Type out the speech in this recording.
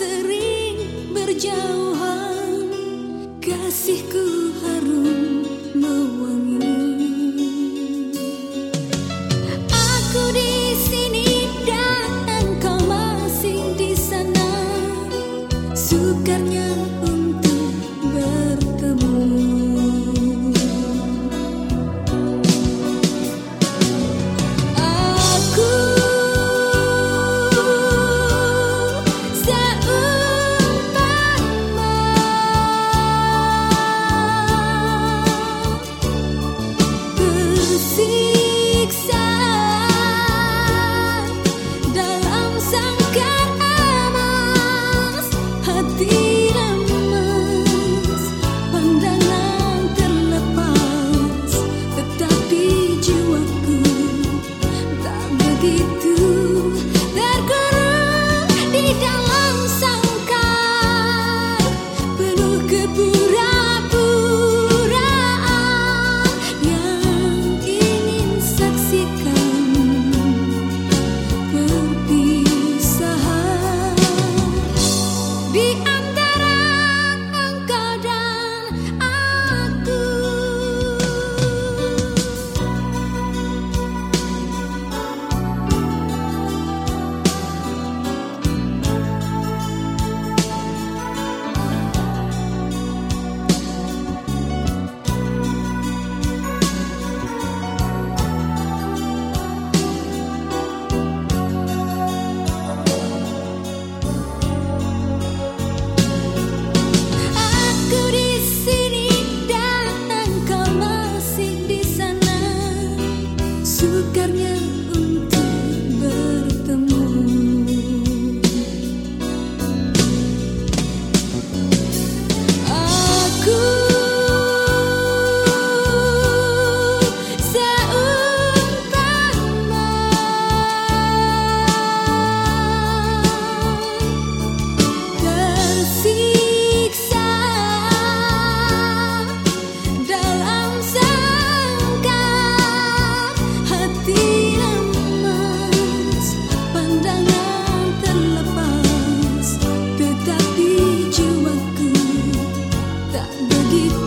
sering berjauhan. Fixer be que